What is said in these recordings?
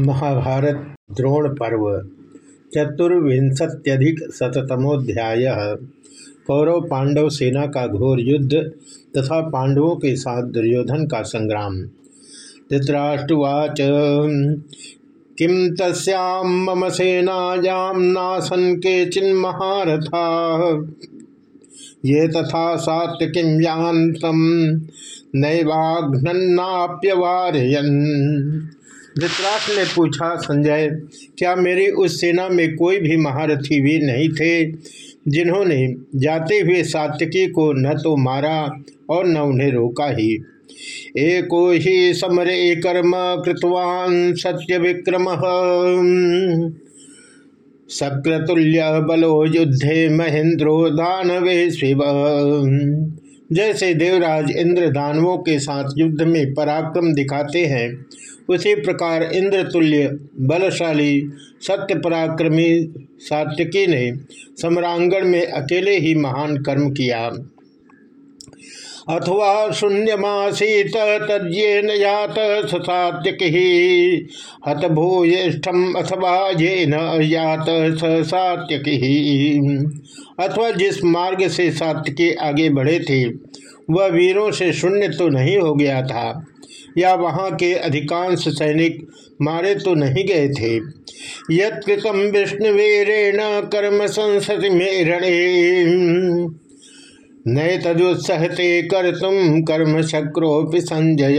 महाभारत द्रोण पर्व, चतुर्विंशत्यधिक शतमोध्याय कौरव पांडव सेना का घोर युद्ध तथा पांडवों के साथ दुर्योधन का संग्राम। धृतराष्ट्रवाच किम तस्याम मम सेनायाम नासन के चिन्महारथा ये तथा सात्य किम यांतम नैवाघ्नन्नाप्यवारयन। धृतराष्ट्र ने पूछा, संजय, क्या मेरी उस सेना में कोई भी महारथी वीर नहीं थे, जिन्होंने जाते हुए सात्यकी को न तो मारा और न उन्हें रोका ही? एको ही समरे कर्म कृतवान सत्य विक्रम। सक्रतुल्य बलो युद्धे महेंद्रो दानवे शिव। जैसे देवराज इंद्र दानवों के साथ युद्ध में पराक्रम दिखाते हैं उसी प्रकार इंद्र तुल्य बलशाली, सत्य पराक्रमी सात्यकी ने सम्रांगण में अकेले ही महान कर्म किया। अथवा शून्यमासीत तद्येन यात सात्यक हत भूयिष्ठम अथवा ये न यात सात्यक अथवा जिस मार्ग से सात्यकी आगे बढ़े थे, वह वीरों से शून्य तो नहीं हो गया था। या वहाँ के अधिकांश सैनिक मारे तो नहीं गए थे। यत्कृतम विष्णुवीरेण कर्म संसति में नए तदुत्सहते कर तुम कर्म शक्रोपि संजय।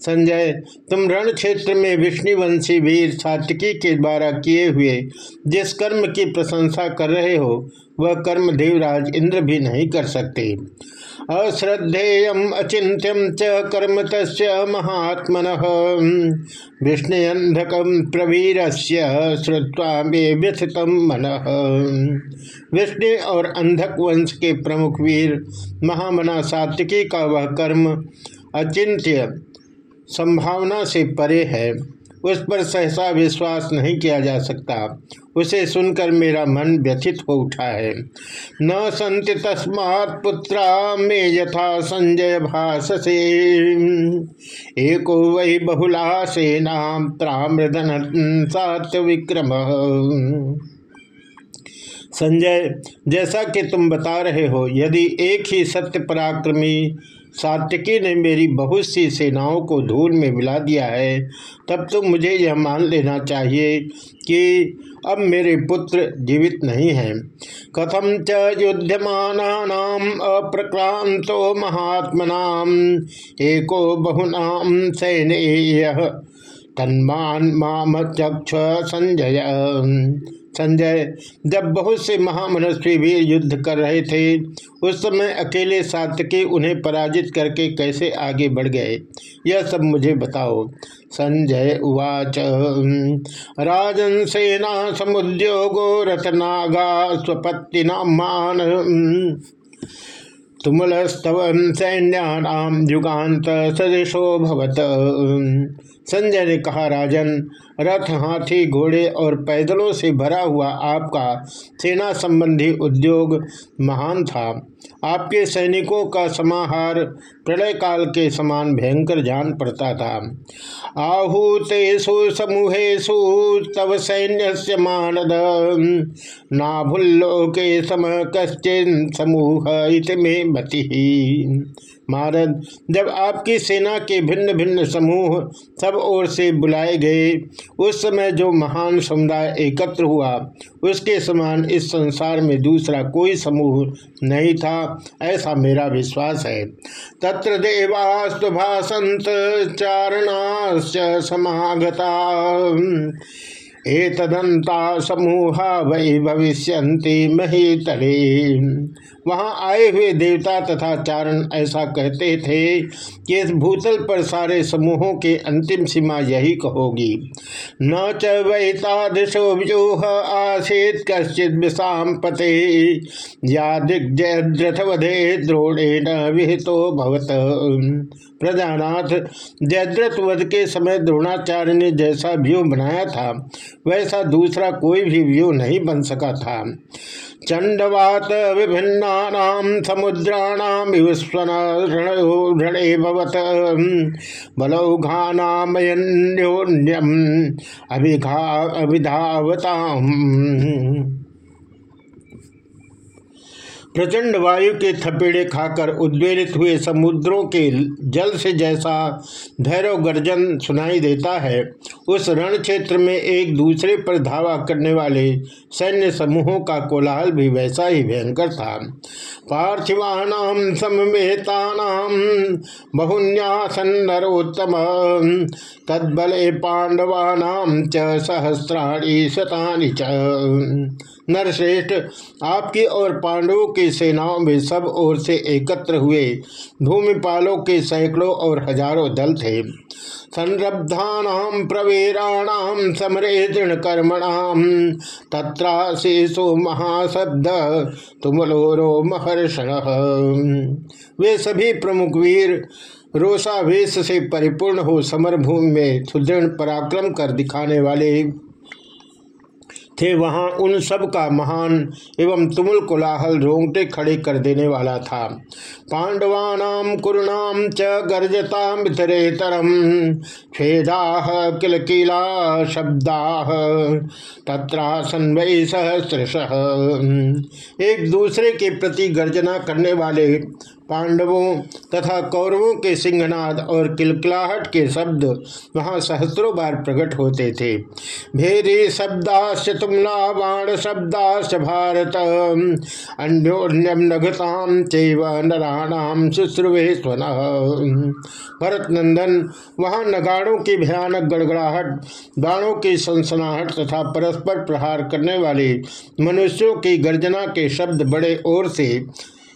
संजय, तुम रण क्षेत्र में विष्णुवंशी वीर सात्विकी के द्वारा किए हुए जिस कर्म की प्रशंसा कर रहे हो, वह कर्म देवराज इंद्र भी नहीं कर सकते। अश्रद्धेय अचिंत्यम च कर्म तस् महात्मन। विष्णुअंधक प्रवीर से श्रुवा मे व्यथित मन। विष्णु और अंधक वंश के प्रमुख वीर महामना सात्विकी का वह कर्म अचिंत्य संभावना से परे है। उस पर सहसा विश्वास नहीं किया जा सकता। उसे सुनकर मेरा मन व्यथित हो उठा है। न संत तस्मात् पुत्रा में यथा संजय भाष से एको वही बहुला सेना ताम्रधन सात विक्रम संजय, जैसा कि तुम बता रहे हो, यदि एक ही सत्य पराक्रमी सात्यकी ने मेरी बहुत सी सेनाओं को धूल में मिला दिया है। तब तो मुझे यह मान लेना चाहिए कि अब मेरे पुत्र जीवित नहीं हैं। कथम च युद्धमान अप्रक्रांतो महात्मना। एको बहुनाम सैन्य तन्मान माम चक्ष संजय संजय, जब बहुत से महामनस्वी वीर युद्ध कर रहे थे, उस समय अकेले सातके उन्हें पराजित करके कैसे आगे बढ़ गए? यह सब मुझे बताओ। संजय उवाच राजन सेना, समुद्योगो, रतनागा, स्वपत्ति मान तुमलस्तव सैन्याम युगान्त, सदृशो भवत। संजय ने कहा, राजन रथ हाथी घोड़े और पैदलों से भरा हुआ आपका सेना संबंधी उद्योग महान था। आपके सैनिकों का समाहार प्रलय काल के समान भयंकर जान पड़ता था। आहूतेषु समूहेशु तव सैन्य मानद। नाभुल्लोके सम कश्चिन समूह में मति। महारद जब आपकी सेना के भिन्न भिन्न समूह सब ओर से बुलाए गए, उस समय जो महान समुदाय एकत्र हुआ, उसके समान इस संसार में दूसरा कोई समूह नहीं था। ऐसा मेरा विश्वास है। तत्र देवास्तु भाषंत चारणाश्च समागता। समूह वही भविष्य महीतले। वहाँ आए हुए देवता तथा चारण ऐसा कहते थे कि इस भूतल पर सारे समूहों के अंतिम सीमा यही कहोगी। न च वैतादृशो व्यूह आसीत कश्चित विषाम पते। या दिग्जयद्रथवधे द्रोणे न विहितो भवत। प्रजानाथ जयद्रथ वध के समय द्रोणाचार्य ने जैसा व्यूह बनाया था, वैसा दूसरा कोई भी व्यूह नहीं बन सका था। चंडवात विभिन्ना समुद्राणाम रणे भवत बलौघानामयोन्यम अभिघा अभिधावताम। प्रचंड वायु के थपेड़े खाकर उद्वेलित हुए समुद्रों के जल से जैसा भैरव गर्जन सुनाई देता है। उस रण क्षेत्र में एक दूसरे पर धावा करने वाले सैन्य समूहों का कोलाहल भी वैसा ही भयंकर था। पार्थिवानाम समवेतानाम बहुन्यासन्नरोत्तम तद्बले पांडवानाम च सहस्राणी शतानी च। नरश्रेष्ठ, आपकी और पांडवों की सेनाओं में सब ओर से एकत्र हुए। भूमिपालों के सैकड़ों और हज़ारों दल थे। संरब्धानाम प्रवीराणाम समरे दृढ़ कर्मणाम तत्राशेषो महाशब्द, तुमलोरो महर्षण। वे सभी प्रमुख वीर रोषावेश से परिपूर्ण हो समरभूमि में सुदृढ़ पराक्रम कर दिखाने वाले थे वहाँ उन सब का महान एवं तुमुल कोलाहल रोंगटे खड़े कर देने वाला था। पांडवानाम च गर्जताम तरम खेदा किलकीला शब्दा, तत्रासन वै सहस्रश। एक दूसरे के प्रति गर्जना करने वाले पांडवों तथा कौरवों के सिंहनाद और किलकिलाहट के शब्द वहाँ सहस्रों बार प्रकट होते थे। भेरी शब्दाश्च तुमला बाण शब्दाश्च भारत। अन्योन्यम नघताम चैव नराणाम शुश्रुवे स्वन भरत नंदन वहाँ नगाड़ों की भयानक गड़गड़ाहट, बाणों की सनसनाहट तथा परस्पर प्रहार करने वाले मनुष्यों की गर्जना के शब्द बड़े ओर से,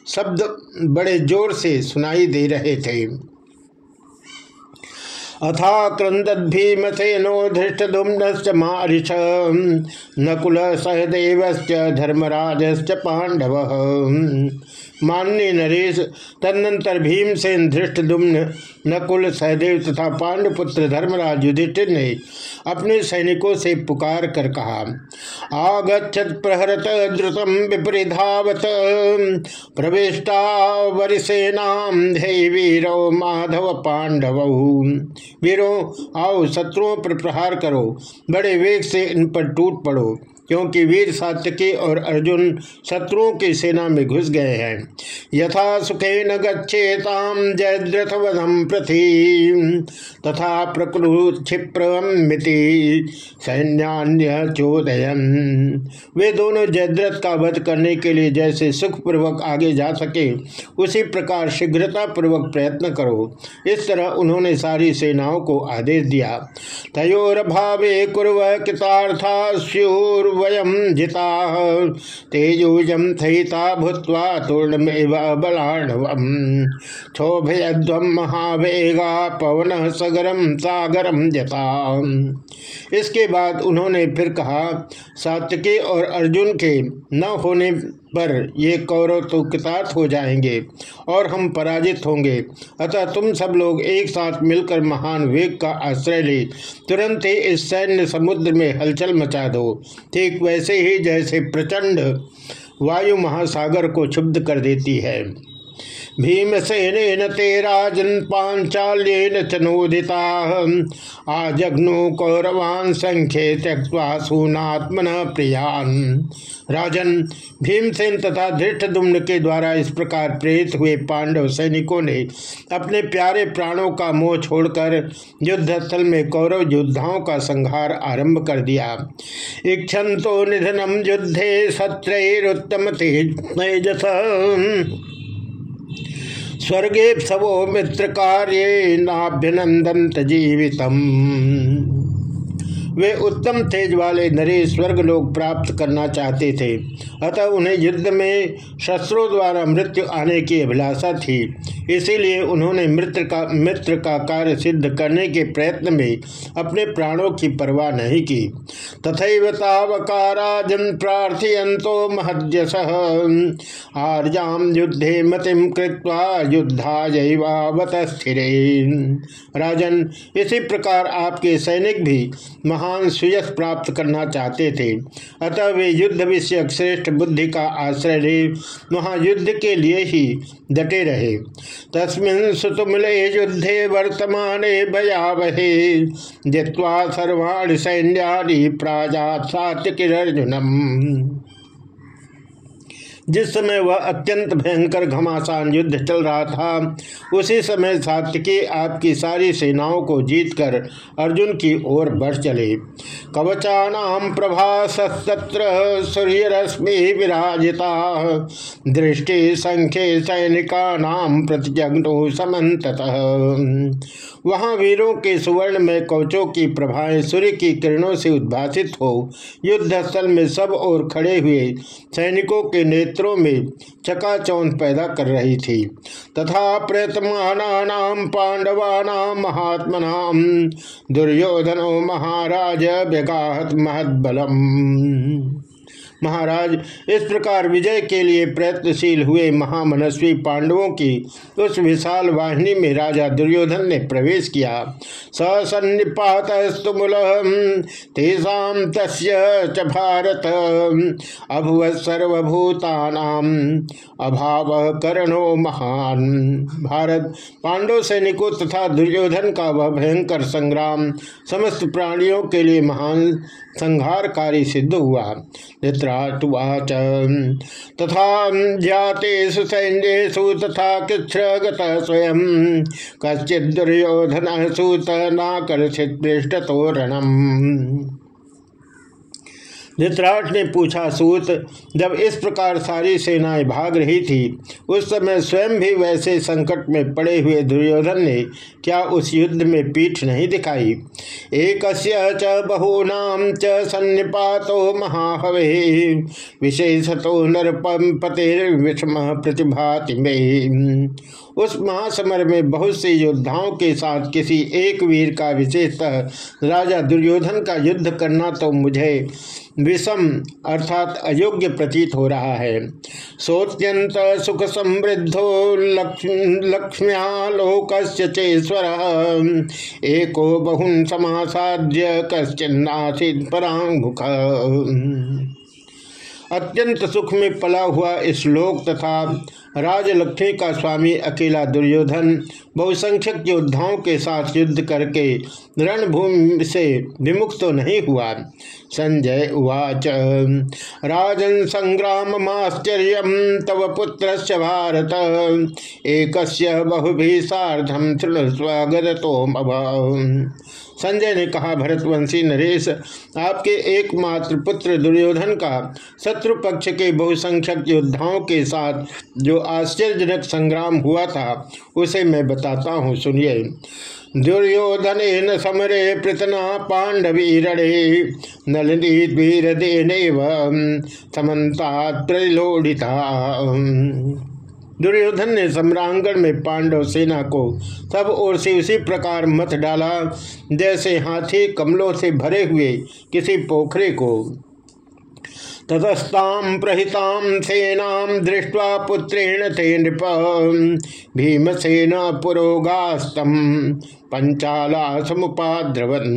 शब्द बड़े ज़ोर से सुनाई दे रहे थे। अथा क्रंदीमसेनो धृष्टुम्न मारिष नकुल सहदेव धर्मराज पांडव मान्य नरेश, तदनंतर भीमसेन धृष्टदुम्न, नकुल सहदेव तथा पांडुपुत्र धर्मराज युधिष्ठिर ने अपने सैनिकों से पुकार कर कहा आगछत प्रहरत द्रुतम विपरीधावत। प्रविष्टा वरिसेनाम वीरो माधव पांडव। वीरो, आओ शत्रुओं पर प्रहार करो, बड़े वेग से इन पर टूट पड़ो। क्योंकि वीर सात्यकी और अर्जुन शत्रुओं की सेना में घुस गए हैं। यथा सुखे न गच्छेताम जयद्रथवधम प्रथि तथा प्रकृक्षिप्रमिति सैन्यान्य चोदयन। वे दोनों जयद्रथ का वध करने के लिए जैसे सुखपूर्वक आगे जा सके, उसी प्रकार शीघ्रता पूर्वक प्रयत्न करो। इस तरह उन्होंने सारी सेनाओं को आदेश दिया। तयोर भावे कुरव कृतार्था स्यूर वयम जिता। तेजूज थयिता भूत्वा तूर्णमेव बलाणवम क्षोभयध्वम महावेगा, पवन सगरम सागरम जता इसके बाद उन्होंने फिर कहा सात्यकी और अर्जुन के न होने पर ये कौरव तो कृतार्थ हो जाएँगे और हम पराजित होंगे। अतः तुम सब लोग एक साथ मिलकर महान वेग का आश्रय ले। तुरंत ही इस सैन्य समुद्र में हलचल मचा दो। ठीक वैसे ही जैसे प्रचंड वायु महासागर को क्षुब्ध कर देती है। भीमसेन ते राजन पांचाल्यन चनोदिता आजग्नु कौरवान संख्य त्यक्वा सूनात्मन प्रियान। राजन, भीमसेन तथा धृष्टदुम्न के द्वारा इस प्रकार प्रेरित हुए पांडव सैनिकों ने अपने प्यारे प्राणों का मोह छोड़कर युद्धस्थल में कौरव योद्धाओं का संहार आरंभ कर दिया। इक्षन तो निधनम युद्धे सत्रुत्तम तेजस। स्वर्गे सवो मित्र कार्य नाभ्यनंदन जीवितम। वे उत्तम तेज वाले नरेश स्वर्ग लोग प्राप्त करना चाहते थे। अतः उन्हें युद्ध में शस्त्रों द्वारा मृत्यु आने की अभिलाषा थी। इसीलिए उन्होंने मृत्यु का, मित्र का कार्य सिद्ध करने के प्रयत्न में अपने प्राणों की परवाह नहीं की। तथैवतावकाराजन प्रार्थयंतो महद्यस आर्याम युद्धे मतिम कृत्वा युद्धा जैवावत राजन, इसी प्रकार आपके सैनिक भी महान सुयस प्राप्त करना चाहते थे। अतः वे युद्ध विषय श्रेष्ठ बुद्धि का आश्रय ले वहाँ युद्ध के लिए ही डटे रहे। तस्मिन सुतुमले युद्धे वर्तमान भयावहे। जित्वा सर्वाणी प्राजा प्राजात सात्यकिर्जुनम जिस समय वह अत्यंत भयंकर घमासान युद्ध चल रहा था, उसी समय सात्यकी आपकी सारी सेनाओं को जीतकर अर्जुन की ओर बढ़ चले। कवचानाम प्रभासत्र सूर्य रश्मि विराजिता। दृष्टि संख्य सैनिका नाम प्रतिजग्नो समत वहाँ वीरों के सुवर्ण में कवचों की प्रभाएँ सूर्य की किरणों से उद्भासित हो, युद्ध स्थल में सब और खड़े हुए सैनिकों के नेत्रों में चकाचौंध पैदा कर रही थी। तथा प्रयतमान पांडवानाम महात्मनाम दुर्योधनो महाराज व्यगाहत महदबलम। महाराज, इस प्रकार विजय के लिए प्रयत्नशील हुए महामनस्वी पांडवों की उस विशाल वाहिनी में राजा दुर्योधन ने प्रवेश किया। सन्निपातस्तुमुल तेषाम तस्य भारत, अभुव सर्वभूतानाम अभाव करणो महान। भारत, पांडव सैनिकों तथा दुर्योधन का वह भयंकर संग्राम, समस्त प्राणियों के लिए महान संहारकारी सिद्ध हुआ। धृतराष्ट्रवाच तथा ज्ञातेषु सैन्यु तथा कृच्छ्र स्वयं। कश्चित दुर्योधन सूत नाकर्षित पृष्ठतोरणम। धृतराष्ट्र ने पूछा, सूत, जब इस प्रकार सारी सेनाएँ भाग रही थी, उस समय स्वयं भी वैसे संकट में पड़े हुए दुर्योधन ने क्या उस युद्ध में पीठ नहीं दिखाई? एक च बहूनाम च सन्निपातो महाहवे, विशेषतो नरपम पते विषम प्रतिभाति में। उस महासमर में बहुत से योद्धाओं के साथ किसी एक वीर का विशेषतः राजा दुर्योधन का युद्ध करना तो मुझे विषम अर्थात अयोग्य प्रतीत हो रहा है। सोत्यंत सुख समृद्धो लक्ष्म्यालोक चेश्वर एको बहुन समासाध्य कश्चिन्नासित परांगुख अत्यंत सुख में पला हुआ इस लोक तथा राजलक्ष्मी का स्वामी अकेला दुर्योधन बहुसंख्यक योद्धाओं के साथ युद्ध करके रणभूमि से विमुक्त तो नहीं हुआ। संजय उवाच, राजन संग्राम आश्चर्य तव पुत्र भारत एक बहुभी साधम तृण तो संजय ने कहा, भरतवंशी नरेश, आपके एकमात्र पुत्र दुर्योधन का शत्रु पक्ष के बहुसंख्यक योद्धाओं के साथ जो आश्चर्यजनक संग्राम हुआ था, उसे मैं बताता हूँ, सुनिए। दुर्योधन समरे पृतना पांडवी रणे नलनी वीर देन समन्ता त्रिलोड़िता दुर्योधन ने सम्रांगण में पांडव सेना को सब ओर से उसी प्रकार मत डाला, जैसे हाथी कमलों से भरे हुए किसी पोखरे को। ततस्ताम प्रहिताम सेनाम दृष्ट्वा पुत्रेण ते नृप। भीमसेन पुरोगास्तम पंचाला समुपाद्रवन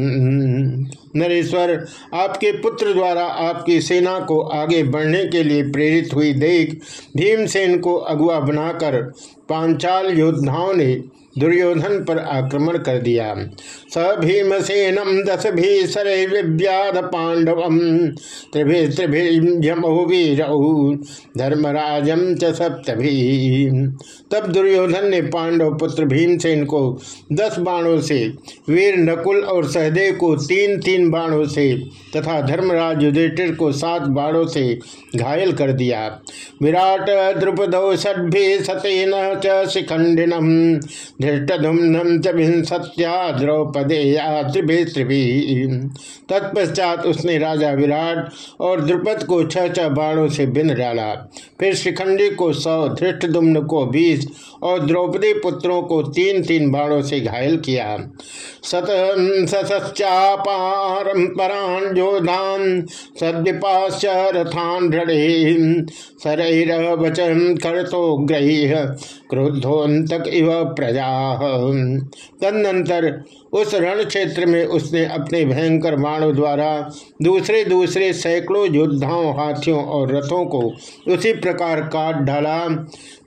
नरेश्वर, आपके पुत्र द्वारा आपकी सेना को आगे बढ़ने के लिए प्रेरित हुई देख भीमसेन को अगुआ बनाकर पांचाल योद्धाओं ने दुर्योधन पर आक्रमण कर दिया। स भीमसेनम दस भी सरे विव्याध पांडव, त्रिभि त्रिभिवीर धर्मराजम च सप्तभी तब दुर्योधन ने पांडव पुत्र भीमसेन को दस बाणों से, वीर नकुल और सहदेव को तीन तीन बाणों से तथा धर्मराज युधिष्ठिर को सात बाणों से घायल कर दिया। विराट द्रुपदौ षड्भि सतेन च शिखंडिनम। धृष्टुम्नम द्रौपदेया त्रिभि त्रिभि तत्पश्चात उसने राजा विराट और द्रुपद को छह छह बाणों से बिन डाला। फिर शिखंडी को सौ धृष्टुम्न को बीस और द्रौपदी पुत्रों को तीन तीन बाणों से घायल किया। सत सचापारम परान जोधान रथान ढे सरैर वचन कर तो ग्रही क्रोधोन्तक इव प्रजा। तदनंतर उस रण क्षेत्र में उसने अपने भयंकर बाणों द्वारा दूसरे दूसरे सैकड़ों योद्धाओं, हाथियों और रथों को उसी प्रकार काट डाला।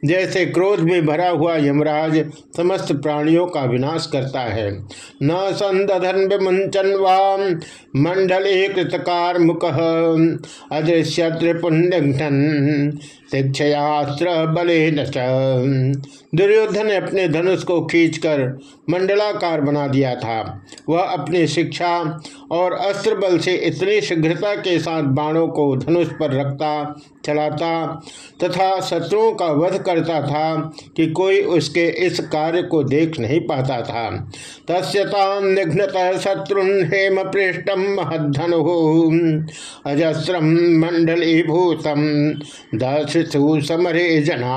जैसे क्रोध में भरा हुआ यमराज समस्त प्राणियों का विनाश करता है। न संदधन विमुंचन वाम मंडल कृतकार मुख अदृश्य त्रिपुण्यघन शिक्षयास्त्र बले दुर्योधन ने अपने धनुष को खींचकर मंडलाकार बना दिया था। वह अपनी शिक्षा और अस्त्र बल से इतनी शीघ्रता के साथ बाणों को धनुष पर रखता, चलाता तथा शत्रुओं का वध करता था कि कोई उसके इस कार्य को देख नहीं पाता था। तस्ताम निघ्नत शत्रुन हेम पृष्ठम महधनु अजस्रम मंडलीभूतम दशु समरे जना।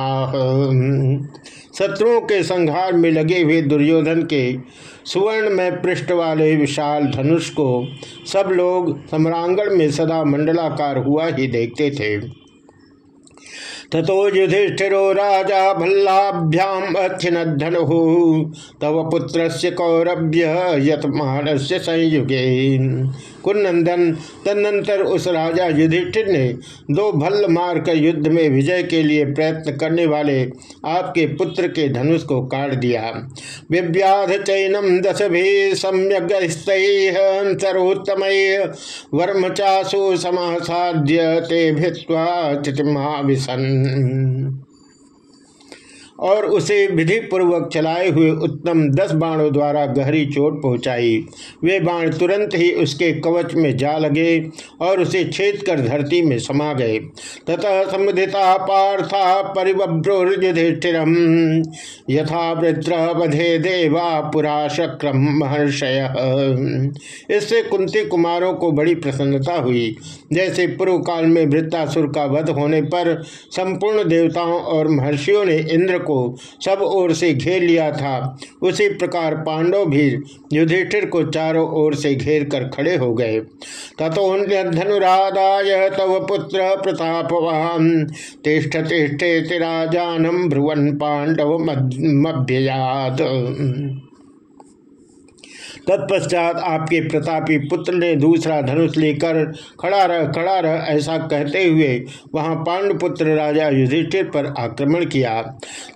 शत्रुओं के संहार में लगे हुए दुर्योधन के सुवर्ण में पृष्ठ वाले विशाल धनुष को सब लोग सम्रांगण में सदा मंडलाकार हुआ ही देखते थे। तथो युधिष्ठिरो राजा भल्लाभ्याम धनु तव पुत्र कौरभ्य यतमान से संयुगे। कुनंदन तदनंतर उस राजा युधिष्ठिर ने दो भल्ल मार कर युद्ध में विजय के लिए प्रयत्न करने वाले आपके पुत्र के धनुष को काट दिया। विव्याध चैनम दस भी सम्यक सर्वोत्तम वर्म चाशु समासाध्य ते भित्वा 嗯嗯 और उसे विधि पूर्वक चलाए हुए उत्तम दस बाणों द्वारा गहरी चोट पहुंचाई। वे बाण तुरंत ही उसके कवच में जा लगे और उसे छेद कर धरती में समा गए। तथा समुदिता पार्था परिव्रोधिष्ठिर यथा वृद्रवधे देवा पुरा शक्रम महर्षय। इससे कुंती कुमारों को बड़ी प्रसन्नता हुई। जैसे पूर्व काल में वृत्तासुर का वध होने पर संपूर्ण देवताओं और महर्षियों ने इंद्र को सब ओर से घेर लिया था। उसी प्रकार पांडव भी युधिष्ठिर को चारों ओर से घेर कर खड़े हो गए। तथोन्यधनुराधाय तव पुत्र प्रतापवान तिष्ठ तिष्ठे तिराजानम भ्रुवन पांडव मभ्ययात तत्पश्चात आपके प्रतापी पुत्र ने दूसरा धनुष लेकर खड़ा रह खड़ा रह, ऐसा कहते हुए वहाँ पांडुपुत्र राजा युधिष्ठिर पर आक्रमण किया।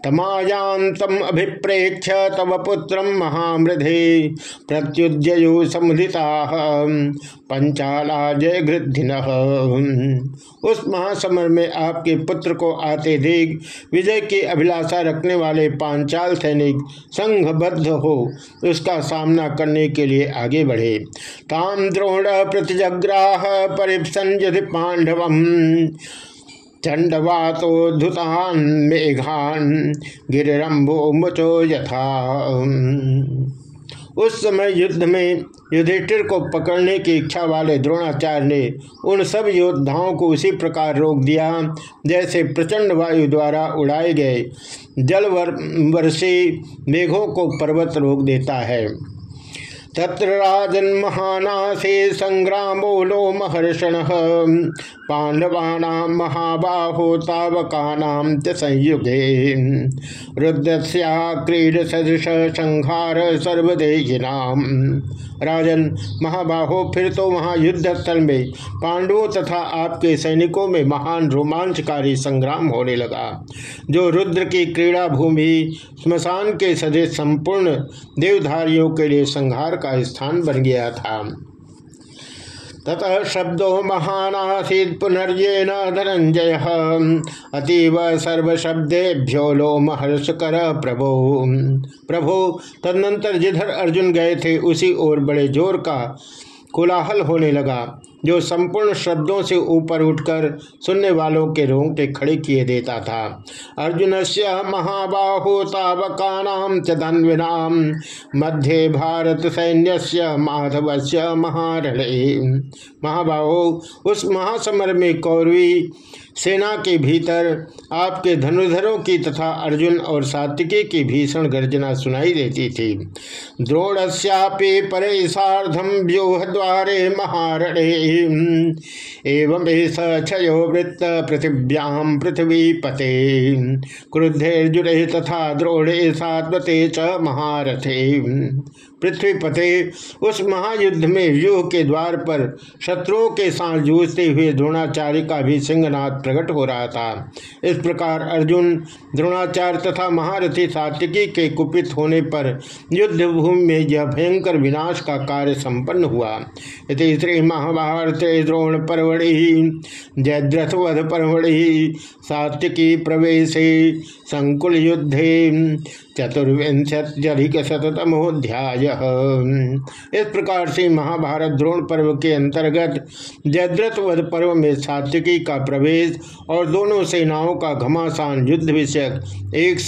तमायांतम अभिप्रेक्ष तव पुत्र महामृधे प्रत्युद्यु समुदिता पंचाला जय गृद्धिन उस महासमर में आपके पुत्र को आते देख विजय की अभिलाषा रखने वाले पांचाल सैनिक संघबद्ध हो उसका सामना करने के लिए आगे बढ़े। ताम द्रोण प्रतिजग्राह परिपसन पांडव चंडवातोधुतान मेघान गिरम्भो मुचो यथा। उस समय युद्ध में युधिष्ठिर को पकड़ने की इच्छा वाले द्रोणाचार्य ने उन सब योद्धाओं को उसी प्रकार रोक दिया, जैसे प्रचंड वायु द्वारा उड़ाए गए जल वर्षी मेघों को पर्वत रोक देता है। तत्र राजन महानासे संग्रामो लो महर्षण पांडवाना महाबाहो तावकानाम च संयुगे। रुद्रस्या क्रीड सदृश संहार सर्वदेहिनाम राजन, महाबाहो, फिर तो वहाँ युद्ध स्थल में पांडवों तथा आपके सैनिकों में महान रोमांचकारी संग्राम होने लगा, जो रुद्र की क्रीड़ा भूमि, स्मशान के सदस्य संपूर्ण देवधारियों के लिए संहार का स्थान बन गया था। ततः शब्दो महान महानासीद पुनर्जेन धनंजय। अतीव सर्वशब्देभ्यो लो महर्ष कर प्रभो। प्रभो, तदनंतर जिधर अर्जुन गए थे, उसी ओर बड़े ज़ोर का कोलाहल होने लगा। जो संपूर्ण शब्दों से ऊपर उठकर सुनने वालों के रोंगटे खड़े किए देता था। अर्जुन से महाबाहो तावका चन्विनाम मध्य भारत सैन्य से माधव से महारणे। महाबाहो, उस महासमर में कौरवी सेना के भीतर आपके धनुधरों की तथा अर्जुन और सात्विकी की भीषण गर्जना सुनाई देती थी। द्रोणस्यापि परे साधम व्यूह द्वारे महारणे। एवं क्षयो वृत्त पृथिव्याम पृथ्वी पते। क्रुद्धेर्जुरे तथा द्रोणे सात्वते च महारथे। पृथ्वी पते उस महायुद्ध में व्यूह के द्वार पर शत्रुओं के साथ जूझते हुए द्रोणाचार्य का भी सिंहनाथ प्रकट हो रहा था। इस प्रकार अर्जुन, द्रोणाचार्य तथा महारथी सात्विकी के कुपित होने पर युद्ध भूमि में यह भयंकर विनाश का कार्य संपन्न हुआ। इति श्री महाभारत द्रोण परवड़ी जयद्रथ वध परवड़ी सात्विकी प्रवेश संकुल युद्धे चतुर्विंशत्यधिक शतमोध्याय इस प्रकार से महाभारत द्रोण पर्व के अंतर्गत जयद्रथ वध पर्व में सात्विकी का प्रवेश और दोनों सेनाओं का घमासान युद्ध विषयक एक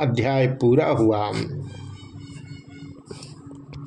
अध्याय पूरा हुआ।